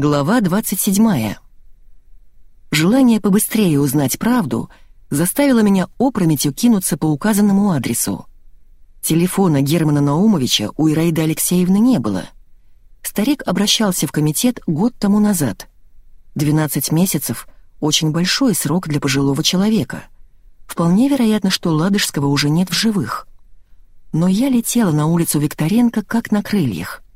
Глава 27. Желание побыстрее узнать правду заставило меня опрометью кинуться по указанному адресу. Телефона Германа Наумовича у Ираиды Алексеевны не было. Старик обращался в комитет год тому назад. 12 месяцев — очень большой срок для пожилого человека. Вполне вероятно, что Ладожского уже нет в живых. Но я летела на улицу Викторенко как на крыльях —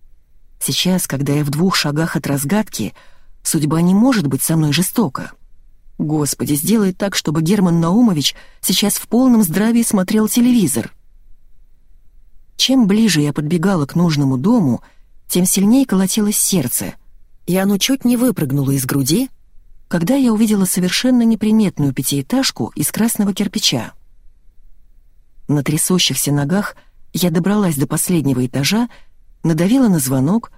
Сейчас, когда я в двух шагах от разгадки, судьба не может быть со мной жестока. Господи, сделай так, чтобы Герман Наумович сейчас в полном здравии смотрел телевизор. Чем ближе я подбегала к нужному дому, тем сильнее колотилось сердце, и оно чуть не выпрыгнуло из груди, когда я увидела совершенно неприметную пятиэтажку из красного кирпича. На трясущихся ногах я добралась до последнего этажа надавила на звонок,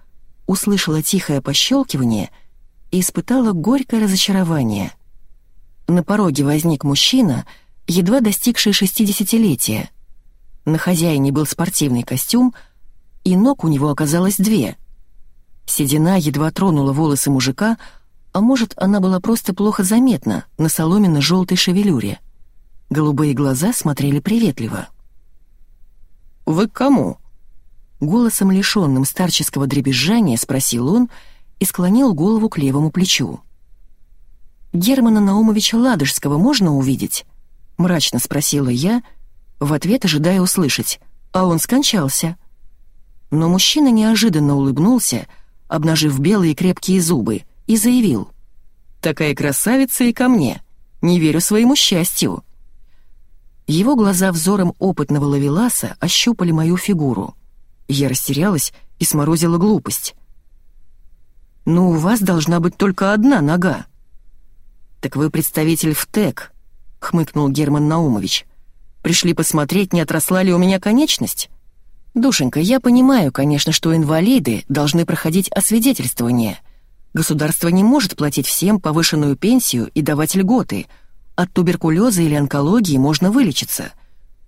услышала тихое пощелкивание и испытала горькое разочарование. На пороге возник мужчина, едва достигший шестидесятилетия. На хозяине был спортивный костюм, и ног у него оказалось две. Седина едва тронула волосы мужика, а может, она была просто плохо заметна на соломенно-желтой шевелюре. Голубые глаза смотрели приветливо. «Вы к кому?» Голосом, лишенным старческого дребезжания, спросил он и склонил голову к левому плечу. «Германа Наумовича Ладожского можно увидеть?» — мрачно спросила я, в ответ ожидая услышать. «А он скончался». Но мужчина неожиданно улыбнулся, обнажив белые крепкие зубы, и заявил. «Такая красавица и ко мне. Не верю своему счастью». Его глаза взором опытного лавеласа ощупали мою фигуру — я растерялась и сморозила глупость. «Ну, у вас должна быть только одна нога». «Так вы представитель ВТЭК», — хмыкнул Герман Наумович. «Пришли посмотреть, не отросла ли у меня конечность?» «Душенька, я понимаю, конечно, что инвалиды должны проходить освидетельствование. Государство не может платить всем повышенную пенсию и давать льготы. От туберкулеза или онкологии можно вылечиться.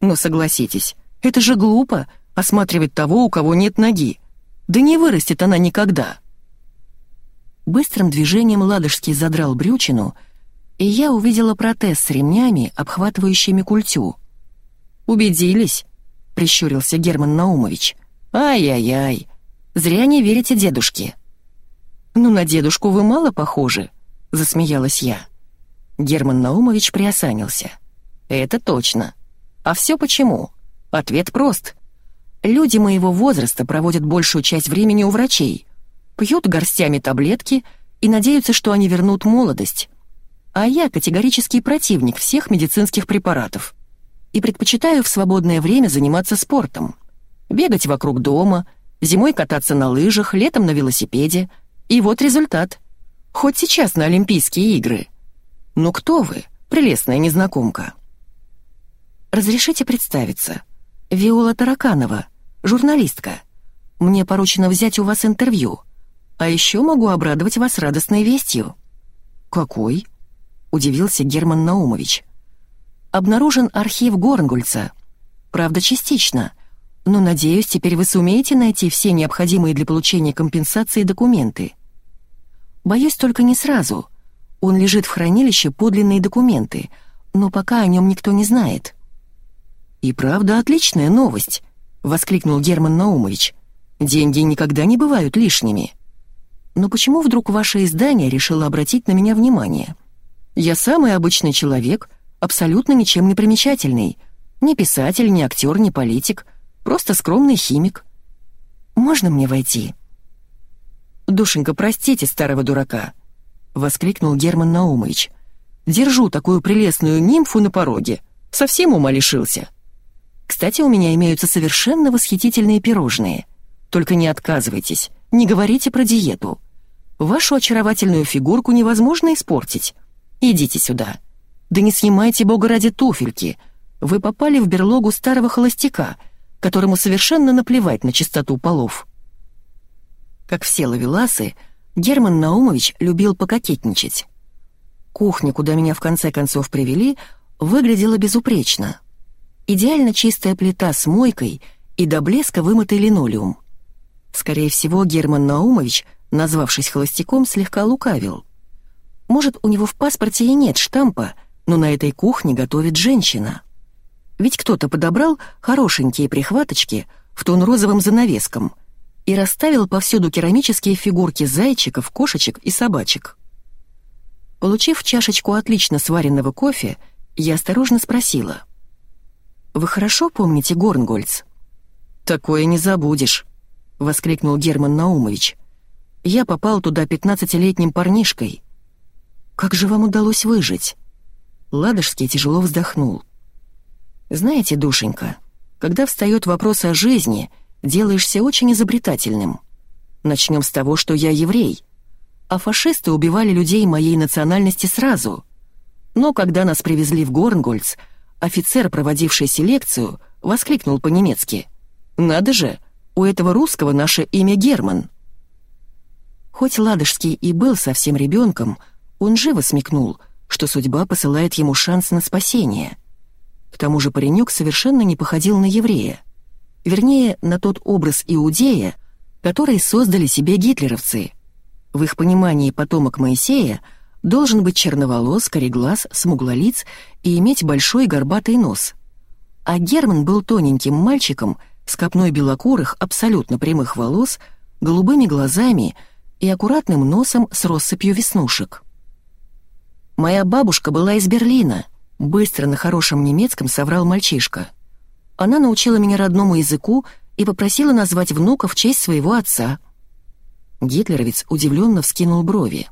Но согласитесь, это же глупо осматривать того, у кого нет ноги. Да не вырастет она никогда. Быстрым движением Ладожский задрал брючину, и я увидела протез с ремнями, обхватывающими культю. «Убедились?» — прищурился Герман Наумович. «Ай-яй-яй, зря не верите дедушке». «Ну, на дедушку вы мало похожи», — засмеялась я. Герман Наумович приосанился. «Это точно. А все почему? Ответ прост. Люди моего возраста проводят большую часть времени у врачей, пьют горстями таблетки и надеются, что они вернут молодость. А я категорический противник всех медицинских препаратов и предпочитаю в свободное время заниматься спортом. Бегать вокруг дома, зимой кататься на лыжах, летом на велосипеде. И вот результат. Хоть сейчас на Олимпийские игры. Ну кто вы, прелестная незнакомка? Разрешите представиться. Виола Тараканова, журналистка. Мне поручено взять у вас интервью. А еще могу обрадовать вас радостной вестью». «Какой?» — удивился Герман Наумович. «Обнаружен архив Горнгульца. Правда, частично. Но, надеюсь, теперь вы сумеете найти все необходимые для получения компенсации документы. Боюсь только не сразу. Он лежит в хранилище подлинные документы, но пока о нем никто не знает». «И правда отличная новость», — воскликнул Герман Наумович. «Деньги никогда не бывают лишними». «Но почему вдруг ваше издание решило обратить на меня внимание? Я самый обычный человек, абсолютно ничем не примечательный. Ни писатель, ни актер, ни политик, просто скромный химик. Можно мне войти?» «Душенька, простите старого дурака», — воскликнул Герман Наумович. «Держу такую прелестную нимфу на пороге. Совсем ума лишился». Кстати, у меня имеются совершенно восхитительные пирожные. Только не отказывайтесь, не говорите про диету. Вашу очаровательную фигурку невозможно испортить. Идите сюда. Да не снимайте, бога ради, туфельки. Вы попали в берлогу старого холостяка, которому совершенно наплевать на чистоту полов. Как все лавеласы, Герман Наумович любил пококетничать. Кухня, куда меня в конце концов привели, выглядела безупречно идеально чистая плита с мойкой и до блеска вымытый линолеум. Скорее всего, Герман Наумович назвавшись холостяком, слегка лукавил. Может, у него в паспорте и нет штампа, но на этой кухне готовит женщина. Ведь кто-то подобрал хорошенькие прихваточки в тон розовым занавеском и расставил повсюду керамические фигурки зайчиков, кошечек и собачек. Получив чашечку отлично сваренного кофе, я осторожно спросила. «Вы хорошо помните Горнгольц?» «Такое не забудешь», — воскликнул Герман Наумович. «Я попал туда пятнадцатилетним парнишкой». «Как же вам удалось выжить?» Ладожский тяжело вздохнул. «Знаете, душенька, когда встает вопрос о жизни, делаешься очень изобретательным. Начнем с того, что я еврей, а фашисты убивали людей моей национальности сразу. Но когда нас привезли в Горнгольц, офицер, проводивший селекцию, воскликнул по-немецки. «Надо же, у этого русского наше имя Герман». Хоть Ладожский и был совсем ребенком, он живо смекнул, что судьба посылает ему шанс на спасение — к тому же паренек совершенно не походил на еврея. Вернее, на тот образ иудея, который создали себе гитлеровцы. В их понимании потомок Моисея должен быть черноволос, кореглаз, смуглолиц и иметь большой горбатый нос. А Герман был тоненьким мальчиком с копной белокурых, абсолютно прямых волос, голубыми глазами и аккуратным носом с россыпью веснушек. «Моя бабушка была из Берлина», Быстро на хорошем немецком соврал мальчишка. Она научила меня родному языку и попросила назвать внука в честь своего отца. Гитлеровец удивленно вскинул брови.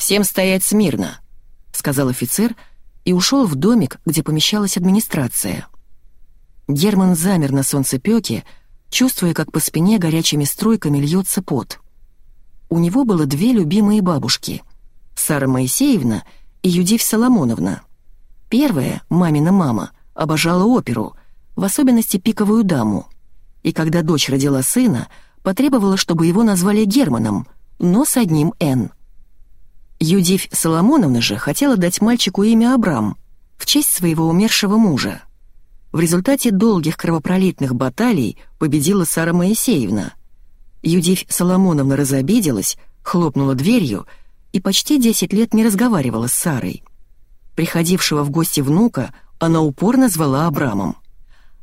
«Всем стоять смирно», — сказал офицер и ушел в домик, где помещалась администрация. Герман замер на солнцепёке, чувствуя, как по спине горячими струйками льется пот. У него было две любимые бабушки — Сара Моисеевна и Юдивь Соломоновна — Первая, мамина мама, обожала оперу, в особенности «Пиковую даму». И когда дочь родила сына, потребовала, чтобы его назвали Германом, но с одним «Н». Юдивь Соломоновна же хотела дать мальчику имя Абрам в честь своего умершего мужа. В результате долгих кровопролитных баталий победила Сара Моисеевна. Юдивь Соломоновна разобиделась, хлопнула дверью и почти 10 лет не разговаривала с Сарой. Приходившего в гости внука она упорно звала Абрамом.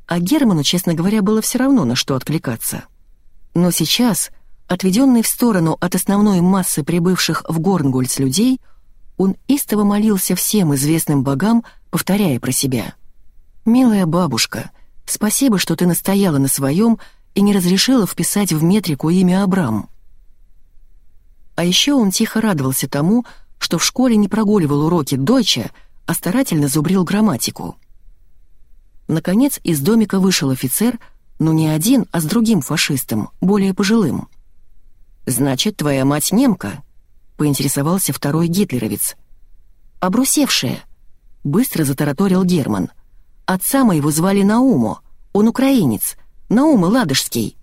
А Герману, честно говоря, было все равно, на что откликаться. Но сейчас, отведенный в сторону от основной массы прибывших в Горнгольц людей, он истово молился всем известным богам, повторяя про себя. «Милая бабушка, спасибо, что ты настояла на своем и не разрешила вписать в метрику имя Абрам». А еще он тихо радовался тому, что в школе не прогуливал уроки Дойча, а старательно зубрил грамматику. Наконец из домика вышел офицер, но не один, а с другим фашистом, более пожилым. «Значит, твоя мать немка?» — поинтересовался второй гитлеровец. «Обрусевшая», — быстро затараторил Герман. «Отца моего звали Науму, он украинец, Наума Ладожский».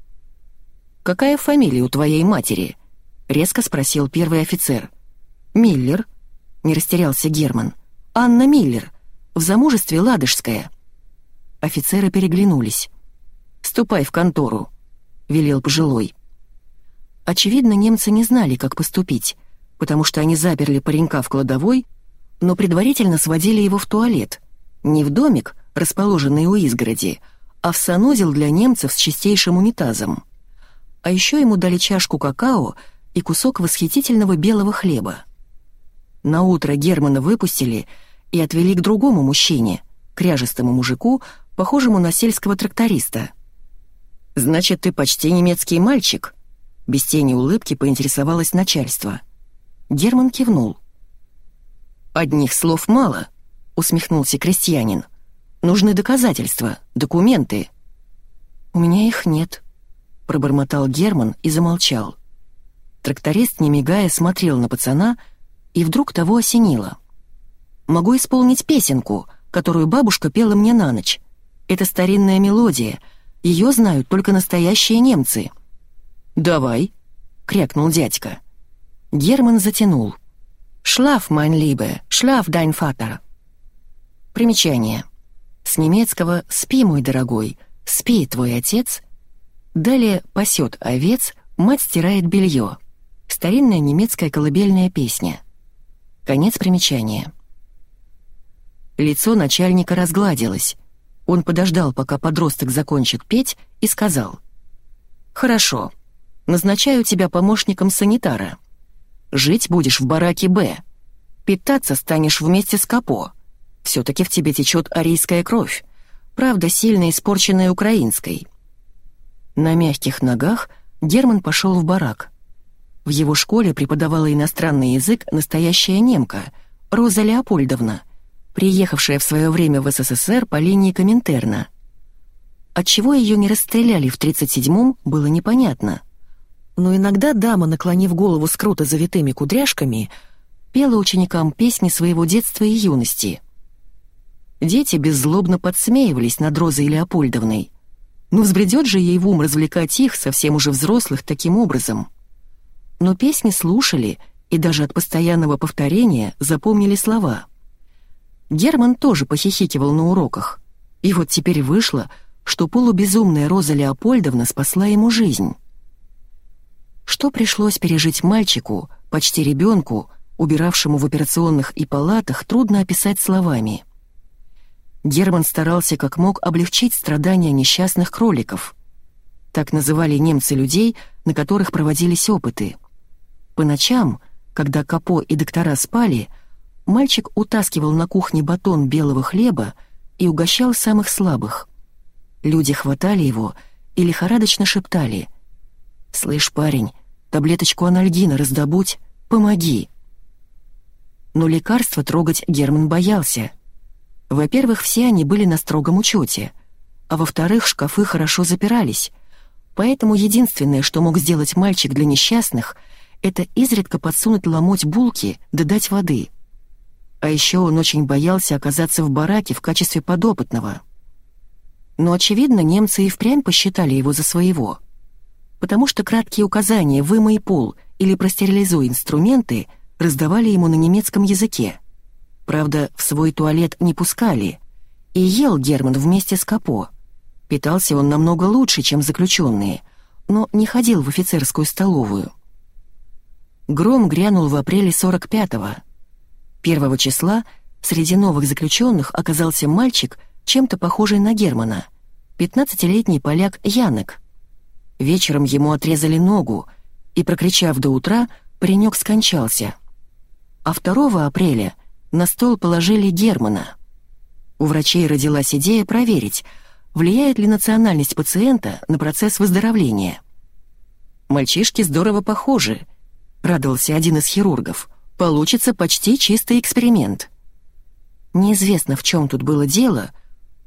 «Какая фамилия у твоей матери?» — резко спросил первый офицер. «Миллер», — не растерялся Герман. Анна Миллер, в замужестве Ладожская». Офицеры переглянулись. «Ступай в контору», — велел пожилой. Очевидно, немцы не знали, как поступить, потому что они заперли паренька в кладовой, но предварительно сводили его в туалет. Не в домик, расположенный у изгороди, а в санузел для немцев с чистейшим унитазом. А еще ему дали чашку какао и кусок восхитительного белого хлеба. На утро Германа выпустили и отвели к другому мужчине, кряжестому мужику, похожему на сельского тракториста. «Значит, ты почти немецкий мальчик?» Без тени улыбки поинтересовалось начальство. Герман кивнул. «Одних слов мало», — усмехнулся крестьянин. «Нужны доказательства, документы». «У меня их нет», — пробормотал Герман и замолчал. Тракторист, не мигая, смотрел на пацана, и вдруг того осенило — Могу исполнить песенку, которую бабушка пела мне на ночь. Это старинная мелодия. Ее знают только настоящие немцы». «Давай», — крякнул дядька. Герман затянул. «Шлаф, mein Liebe, шлаф, dein Vater». Примечание. С немецкого «спи, мой дорогой», «спи, твой отец». Далее «пасет овец», «мать стирает белье». Старинная немецкая колыбельная песня. Конец примечания. Лицо начальника разгладилось. Он подождал, пока подросток закончит петь, и сказал. «Хорошо. Назначаю тебя помощником санитара. Жить будешь в бараке «Б». Питаться станешь вместе с Капо. Все-таки в тебе течет арийская кровь, правда, сильно испорченная украинской». На мягких ногах Герман пошел в барак. В его школе преподавала иностранный язык настоящая немка, Роза Леопольдовна — приехавшая в свое время в СССР по линии Коминтерна. Отчего ее не расстреляли в 37-м, было непонятно. Но иногда дама, наклонив голову с круто завитыми кудряшками, пела ученикам песни своего детства и юности. Дети беззлобно подсмеивались над Розой Леопольдовной. Ну взбредет же ей в ум развлекать их, совсем уже взрослых, таким образом. Но песни слушали и даже от постоянного повторения запомнили слова — Герман тоже похихикивал на уроках. И вот теперь вышло, что полубезумная Роза Леопольдовна спасла ему жизнь. Что пришлось пережить мальчику, почти ребенку, убиравшему в операционных и палатах, трудно описать словами. Герман старался как мог облегчить страдания несчастных кроликов. Так называли немцы людей, на которых проводились опыты. По ночам, когда Капо и доктора спали, Мальчик утаскивал на кухне батон белого хлеба и угощал самых слабых. Люди хватали его и лихорадочно шептали. «Слышь, парень, таблеточку анальгина раздобудь, помоги!» Но лекарства трогать Герман боялся. Во-первых, все они были на строгом учете, а во-вторых, шкафы хорошо запирались, поэтому единственное, что мог сделать мальчик для несчастных, это изредка подсунуть ломоть булки да дать воды — а еще он очень боялся оказаться в бараке в качестве подопытного. Но, очевидно, немцы и впрямь посчитали его за своего. Потому что краткие указания «вымой пол» или «простерилизуй инструменты» раздавали ему на немецком языке. Правда, в свой туалет не пускали. И ел Герман вместе с Капо. Питался он намного лучше, чем заключенные, но не ходил в офицерскую столовую. Гром грянул в апреле 45-го. Первого числа среди новых заключенных оказался мальчик, чем-то похожий на Германа, 15-летний поляк Янек. Вечером ему отрезали ногу, и, прокричав до утра, паренек скончался. А 2 апреля на стол положили Германа. У врачей родилась идея проверить, влияет ли национальность пациента на процесс выздоровления. «Мальчишки здорово похожи», — радовался один из хирургов — Получится почти чистый эксперимент. Неизвестно, в чем тут было дело.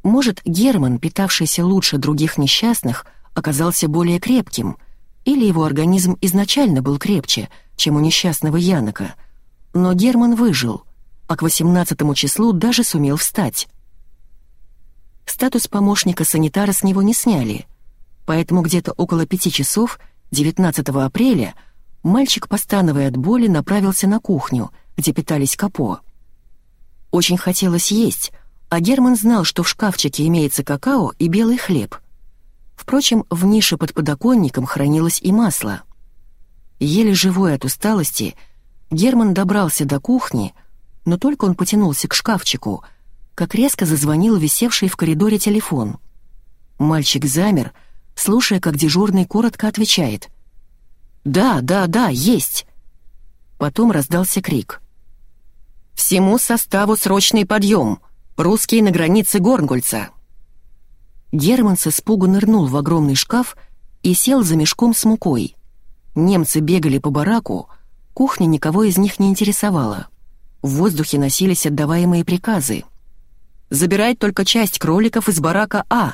Может, Герман, питавшийся лучше других несчастных, оказался более крепким, или его организм изначально был крепче, чем у несчастного Янока. Но Герман выжил, а к 18 числу даже сумел встать. Статус помощника санитара с него не сняли, поэтому где-то около пяти часов 19 апреля – мальчик, постановая от боли, направился на кухню, где питались капо. Очень хотелось есть, а Герман знал, что в шкафчике имеется какао и белый хлеб. Впрочем, в нише под подоконником хранилось и масло. Еле живой от усталости, Герман добрался до кухни, но только он потянулся к шкафчику, как резко зазвонил висевший в коридоре телефон. Мальчик замер, слушая, как дежурный коротко отвечает — «Да, да, да, есть!» Потом раздался крик. «Всему составу срочный подъем! Русские на границе Горнгульца!» Герман с испугу нырнул в огромный шкаф и сел за мешком с мукой. Немцы бегали по бараку, кухня никого из них не интересовала. В воздухе носились отдаваемые приказы. «Забирать только часть кроликов из барака А,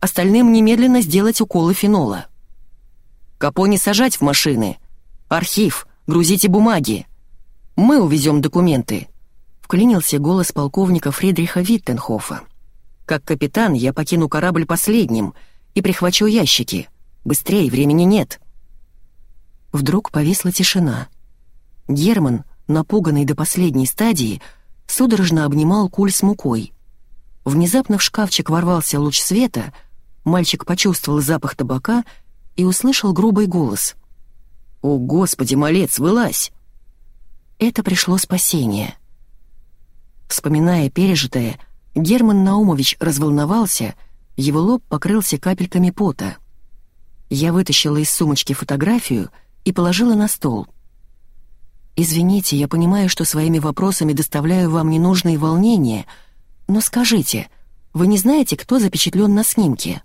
остальным немедленно сделать уколы фенола». Капо не сажать в машины. Архив, грузите бумаги. Мы увезем документы. Вклинился голос полковника Фридриха Виттенхофа. Как капитан я покину корабль последним и прихвачу ящики. Быстрее, времени нет. Вдруг повисла тишина. Герман, напуганный до последней стадии, судорожно обнимал куль с мукой. Внезапно в шкафчик ворвался луч света, мальчик почувствовал запах табака и услышал грубый голос. «О, Господи, малец, вылазь!» Это пришло спасение. Вспоминая пережитое, Герман Наумович разволновался, его лоб покрылся капельками пота. Я вытащила из сумочки фотографию и положила на стол. «Извините, я понимаю, что своими вопросами доставляю вам ненужные волнения, но скажите, вы не знаете, кто запечатлен на снимке?»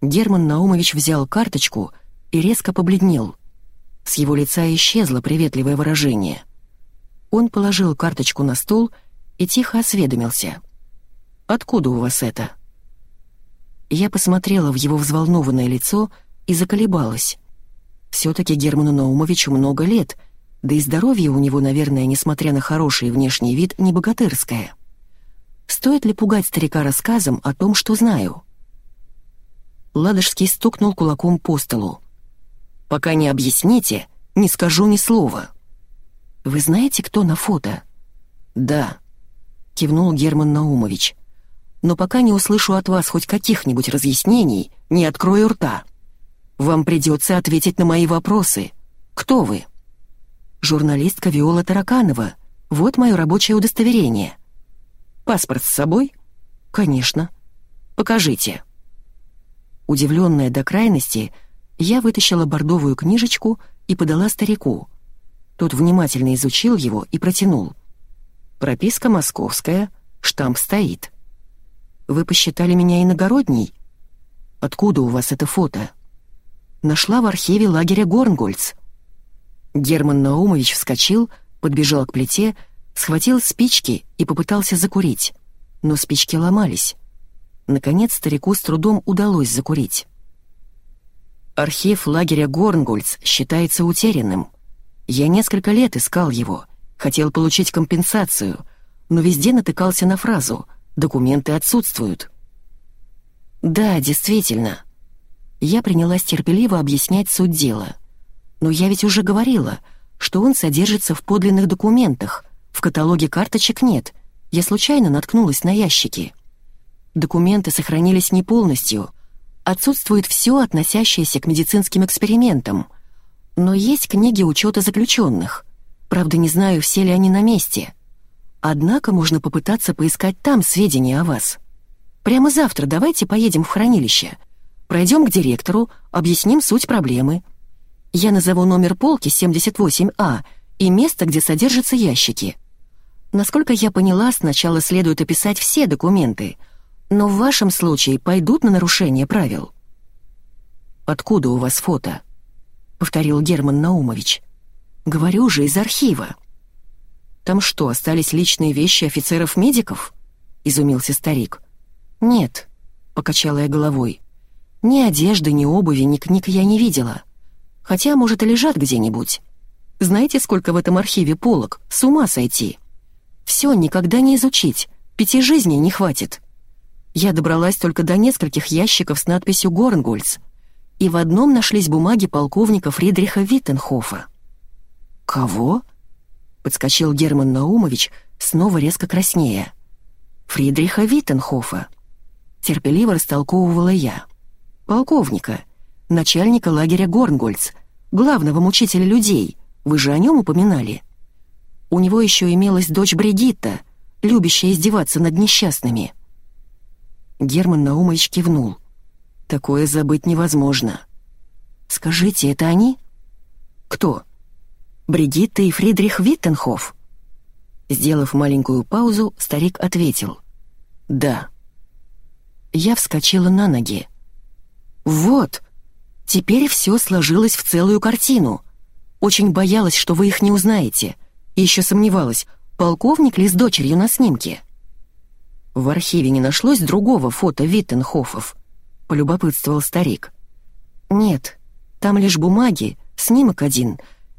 Герман Наумович взял карточку и резко побледнел. С его лица исчезло приветливое выражение. Он положил карточку на стол и тихо осведомился. «Откуда у вас это?» Я посмотрела в его взволнованное лицо и заколебалась. Все-таки Герману Наумовичу много лет, да и здоровье у него, наверное, несмотря на хороший внешний вид, не богатырское. Стоит ли пугать старика рассказом о том, что знаю?» Ладожский стукнул кулаком по столу. «Пока не объясните, не скажу ни слова». «Вы знаете, кто на фото?» «Да», — кивнул Герман Наумович. «Но пока не услышу от вас хоть каких-нибудь разъяснений, не открою рта. Вам придется ответить на мои вопросы. Кто вы?» «Журналистка Виола Тараканова. Вот мое рабочее удостоверение». «Паспорт с собой?» «Конечно». «Покажите». Удивленная до крайности, я вытащила бордовую книжечку и подала старику. Тот внимательно изучил его и протянул. «Прописка московская, штамп стоит». «Вы посчитали меня иногородней?» «Откуда у вас это фото?» «Нашла в архиве лагеря Горнгольц». Герман Наумович вскочил, подбежал к плите, схватил спички и попытался закурить. Но спички ломались. Наконец старику с трудом удалось закурить. Архив лагеря Горнгольц считается утерянным. Я несколько лет искал его, хотел получить компенсацию, но везде натыкался на фразу «документы отсутствуют». Да, действительно. Я принялась терпеливо объяснять суть дела. Но я ведь уже говорила, что он содержится в подлинных документах, в каталоге карточек нет, я случайно наткнулась на ящики. Документы сохранились не полностью. Отсутствует все, относящееся к медицинским экспериментам. Но есть книги учета заключенных. Правда, не знаю, все ли они на месте. Однако можно попытаться поискать там сведения о вас. Прямо завтра давайте поедем в хранилище. Пройдем к директору, объясним суть проблемы. Я назову номер полки 78А и место, где содержатся ящики. Насколько я поняла, сначала следует описать все документы — но в вашем случае пойдут на нарушение правил». «Откуда у вас фото?» — повторил Герман Наумович. «Говорю же, из архива». «Там что, остались личные вещи офицеров-медиков?» — изумился старик. «Нет», — покачала я головой. «Ни одежды, ни обуви, ни книг я не видела. Хотя, может, и лежат где-нибудь. Знаете, сколько в этом архиве полок? С ума сойти. Все никогда не изучить, пяти жизней не хватит». Я добралась только до нескольких ящиков с надписью «Горнгольц», и в одном нашлись бумаги полковника Фридриха Виттенхофа. «Кого?» — подскочил Герман Наумович, снова резко краснея. «Фридриха Виттенхофа», — терпеливо растолковывала я. «Полковника, начальника лагеря Горнгольц, главного мучителя людей, вы же о нем упоминали?» У него еще имелась дочь Бригитта, любящая издеваться над несчастными. Герман Наумович кивнул. «Такое забыть невозможно». «Скажите, это они?» «Кто?» «Бригитта и Фридрих Виттенхоф». Сделав маленькую паузу, старик ответил. «Да». Я вскочила на ноги. «Вот! Теперь все сложилось в целую картину. Очень боялась, что вы их не узнаете. Еще сомневалась, полковник ли с дочерью на снимке». В архиве не нашлось другого фото Виттенхофов? Полюбопытствовал старик. Нет, там лишь бумаги, снимок один,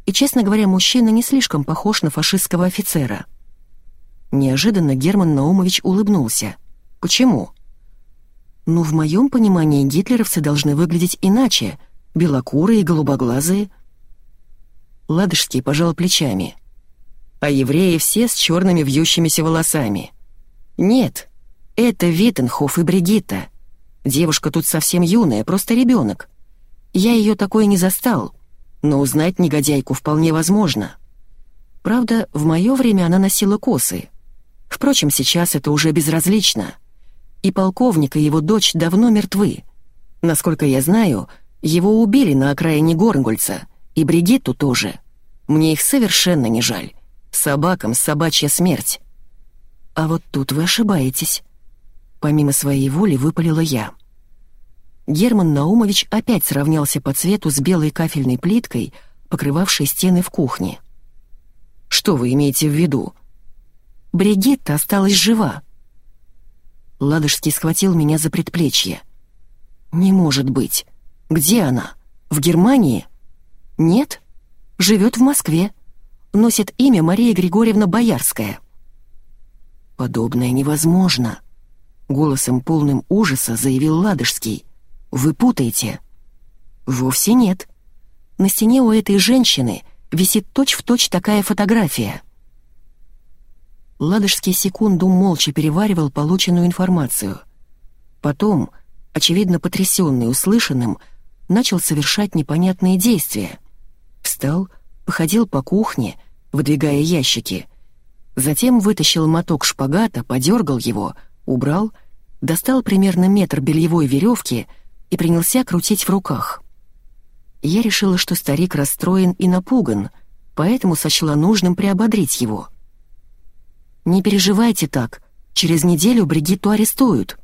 и, честно говоря, мужчина не слишком похож на фашистского офицера. Неожиданно Герман Наумович улыбнулся. Почему? Ну, в моем понимании гитлеровцы должны выглядеть иначе, белокурые, голубоглазые. Ладожский пожал плечами. А евреи все с черными вьющимися волосами. Нет, это Виттенхоф и Бригитта. Девушка тут совсем юная, просто ребенок. Я ее такой не застал. Но узнать негодяйку вполне возможно. Правда, в мое время она носила косы. Впрочем, сейчас это уже безразлично. И полковник, и его дочь давно мертвы. Насколько я знаю, его убили на окраине Горнгольца, и Бригитту тоже. Мне их совершенно не жаль. Собакам собачья смерть. А вот тут вы ошибаетесь. Помимо своей воли выпалила я. Герман Наумович опять сравнялся по цвету с белой кафельной плиткой, покрывавшей стены в кухне. «Что вы имеете в виду?» «Бригитта осталась жива». Ладожский схватил меня за предплечье. «Не может быть. Где она? В Германии?» «Нет. Живет в Москве. Носит имя Мария Григорьевна Боярская». «Подобное невозможно», — голосом полным ужаса заявил Ладожский. «Вы путаете». «Вовсе нет. На стене у этой женщины висит точь-в-точь точь такая фотография». Ладожский секунду молча переваривал полученную информацию. Потом, очевидно потрясенный услышанным, начал совершать непонятные действия. Встал, походил по кухне, выдвигая ящики — Затем вытащил моток шпагата, подергал его, убрал, достал примерно метр бельевой веревки и принялся крутить в руках. Я решила, что старик расстроен и напуган, поэтому сочла нужным приободрить его. «Не переживайте так, через неделю Бригитту арестуют».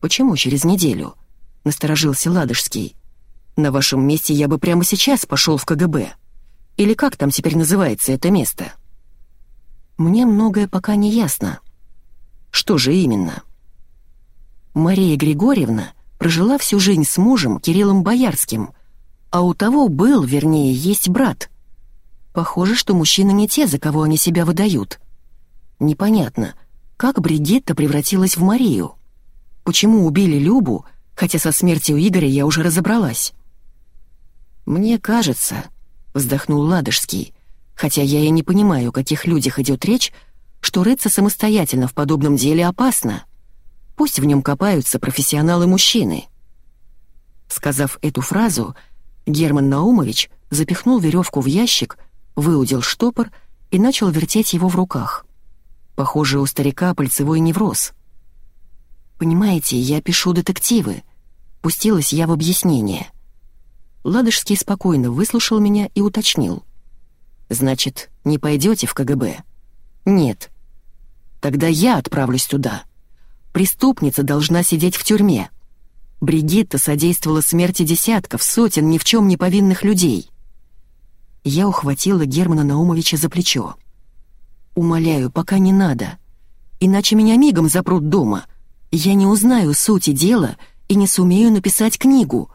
«Почему через неделю?» — насторожился Ладожский. «На вашем месте я бы прямо сейчас пошел в КГБ. Или как там теперь называется это место?» Мне многое пока не ясно. Что же именно? Мария Григорьевна прожила всю жизнь с мужем Кириллом Боярским, а у того был, вернее, есть брат. Похоже, что мужчины не те, за кого они себя выдают. Непонятно, как Бригитта превратилась в Марию. Почему убили Любу, хотя со смертью Игоря я уже разобралась? «Мне кажется», — вздохнул Ладожский, хотя я и не понимаю, о каких людях идет речь, что рыться самостоятельно в подобном деле опасно. Пусть в нем копаются профессионалы-мужчины. Сказав эту фразу, Герман Наумович запихнул веревку в ящик, выудил штопор и начал вертеть его в руках. Похоже, у старика пальцевой невроз. «Понимаете, я пишу детективы», — пустилась я в объяснение. Ладожский спокойно выслушал меня и уточнил — Значит, не пойдете в КГБ? Нет. Тогда я отправлюсь туда. Преступница должна сидеть в тюрьме. Бригитта содействовала смерти десятков, сотен ни в чем не повинных людей. Я ухватила Германа Наумовича за плечо. «Умоляю, пока не надо. Иначе меня мигом запрут дома. Я не узнаю сути дела и не сумею написать книгу.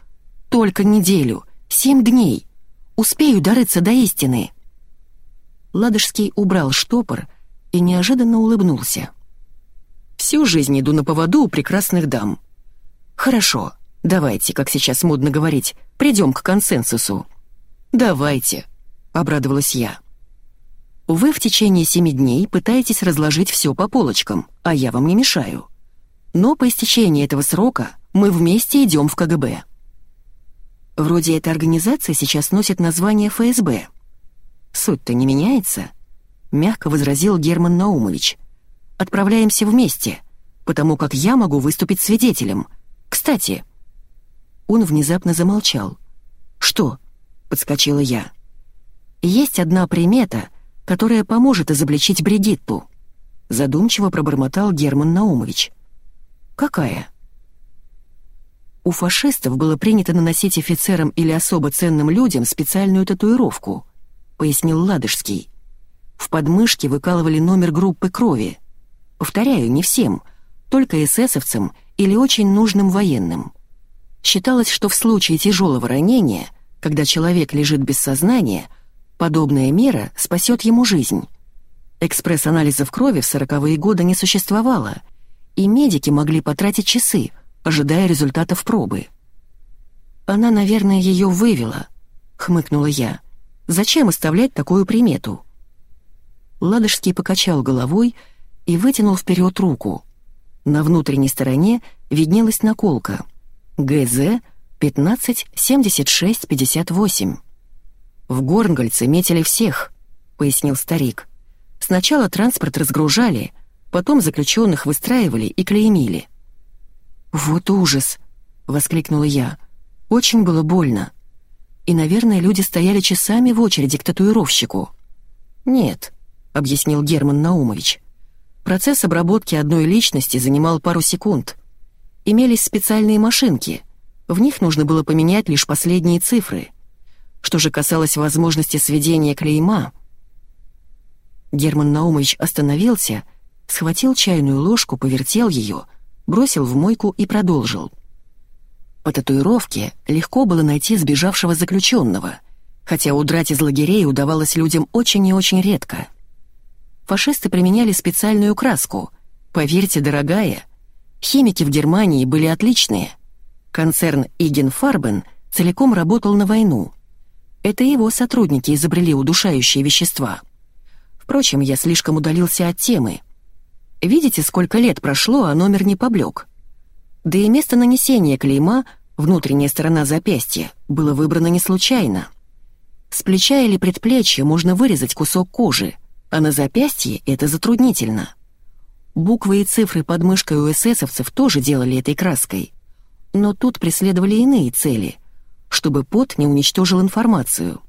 Только неделю, семь дней. Успею дорыться до истины». Ладожский убрал штопор и неожиданно улыбнулся. «Всю жизнь иду на поводу у прекрасных дам. Хорошо, давайте, как сейчас модно говорить, придем к консенсусу». «Давайте», — обрадовалась я. «Вы в течение семи дней пытаетесь разложить все по полочкам, а я вам не мешаю. Но по истечении этого срока мы вместе идем в КГБ». Вроде эта организация сейчас носит название ФСБ — Суть-то не меняется», — мягко возразил Герман Наумович. «Отправляемся вместе, потому как я могу выступить свидетелем. Кстати...» Он внезапно замолчал. «Что?» — подскочила я. «Есть одна примета, которая поможет изобличить Бригитту», — задумчиво пробормотал Герман Наумович. «Какая?» У фашистов было принято наносить офицерам или особо ценным людям специальную татуировку —— пояснил Ладожский. «В подмышке выкалывали номер группы крови. Повторяю, не всем, только эсэсовцам или очень нужным военным. Считалось, что в случае тяжелого ранения, когда человек лежит без сознания, подобная мера спасет ему жизнь. Экспресс-анализов крови в сороковые годы не существовало, и медики могли потратить часы, ожидая результатов пробы. «Она, наверное, ее вывела», — хмыкнула я. Зачем оставлять такую примету?» Ладожский покачал головой вытянул вперед руку. На внутренней стороне виднелась наколка. ГЗ 157658. В Горнгольце метили всех», — пояснил старик. «Сначала транспорт разгружали, потом заключенных выстраивали и клеймили». «Вот ужас!» — воскликнула я. «Очень было больно. И, наверное, люди стояли часами в очереди к татуировщику». «Нет», — объяснил Герман Наумович. «Процесс обработки одной личности занимал пару секунд. Имелись специальные машинки. В них нужно было поменять лишь последние цифры. Что же касалось возможности сведения клейма...» Герман Наумович остановился, схватил чайную ложку, повертел ее, бросил в мойку и продолжил. По татуировке легко было найти сбежавшего заключенного, хотя удрать из лагерей удавалось людям очень и очень редко. Фашисты применяли специальную краску, поверьте, дорогая, химики в Германии были отличные. Концерн Иген Фарбен целиком работал на войну. Это его сотрудники изобрели удушающие вещества. Впрочем, я слишком удалился от темы. Видите, сколько лет прошло, а номер не поблек. Да и место нанесения клейма, внутренняя сторона запястья, было выбрано не случайно. С плеча или предплечья можно вырезать кусок кожи, а на запястье это затруднительно. Буквы и цифры под мышкой у эсэсовцев тоже делали этой краской. Но тут преследовали иные цели, чтобы пот не уничтожил информацию.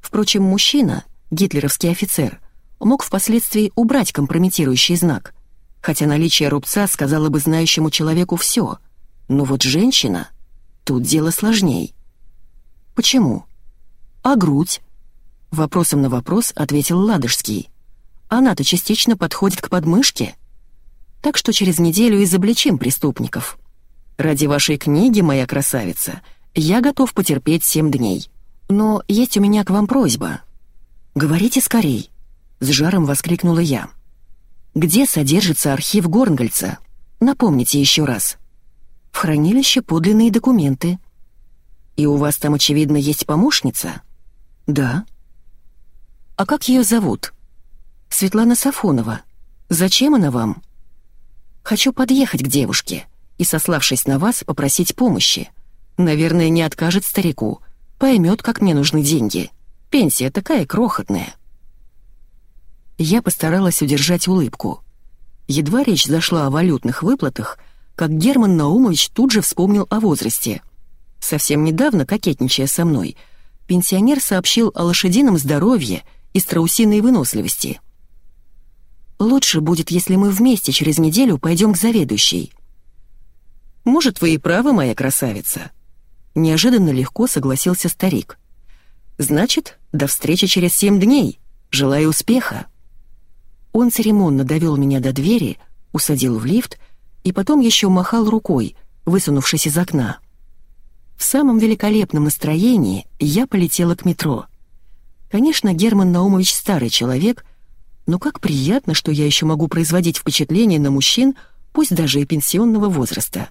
Впрочем, мужчина, гитлеровский офицер, мог впоследствии убрать компрометирующий знак, хотя наличие рубца сказала бы знающему человеку все. Но вот женщина... Тут дело сложней. Почему? А грудь? Вопросом на вопрос ответил Ладожский. Она-то частично подходит к подмышке. Так что через неделю изобличим преступников. Ради вашей книги, моя красавица, я готов потерпеть семь дней. Но есть у меня к вам просьба. Говорите скорей, с жаром воскликнула я. Где содержится архив Горнгольца? Напомните еще раз. В хранилище подлинные документы. И у вас там, очевидно, есть помощница? Да. А как ее зовут? Светлана Сафонова. Зачем она вам? Хочу подъехать к девушке и, сославшись на вас, попросить помощи. Наверное, не откажет старику. Поймет, как мне нужны деньги. Пенсия такая крохотная. Я постаралась удержать улыбку. Едва речь зашла о валютных выплатах, как Герман Наумович тут же вспомнил о возрасте. Совсем недавно, кокетничая со мной, пенсионер сообщил о лошадином здоровье и страусиной выносливости. «Лучше будет, если мы вместе через неделю пойдем к заведующей». «Может, вы и правы, моя красавица?» Неожиданно легко согласился старик. «Значит, до встречи через семь дней. Желаю успеха!» Он церемонно довел меня до двери, усадил в лифт и потом еще махал рукой, высунувшись из окна. В самом великолепном настроении я полетела к метро. Конечно, Герман Наумович старый человек, но как приятно, что я еще могу производить впечатление на мужчин, пусть даже и пенсионного возраста.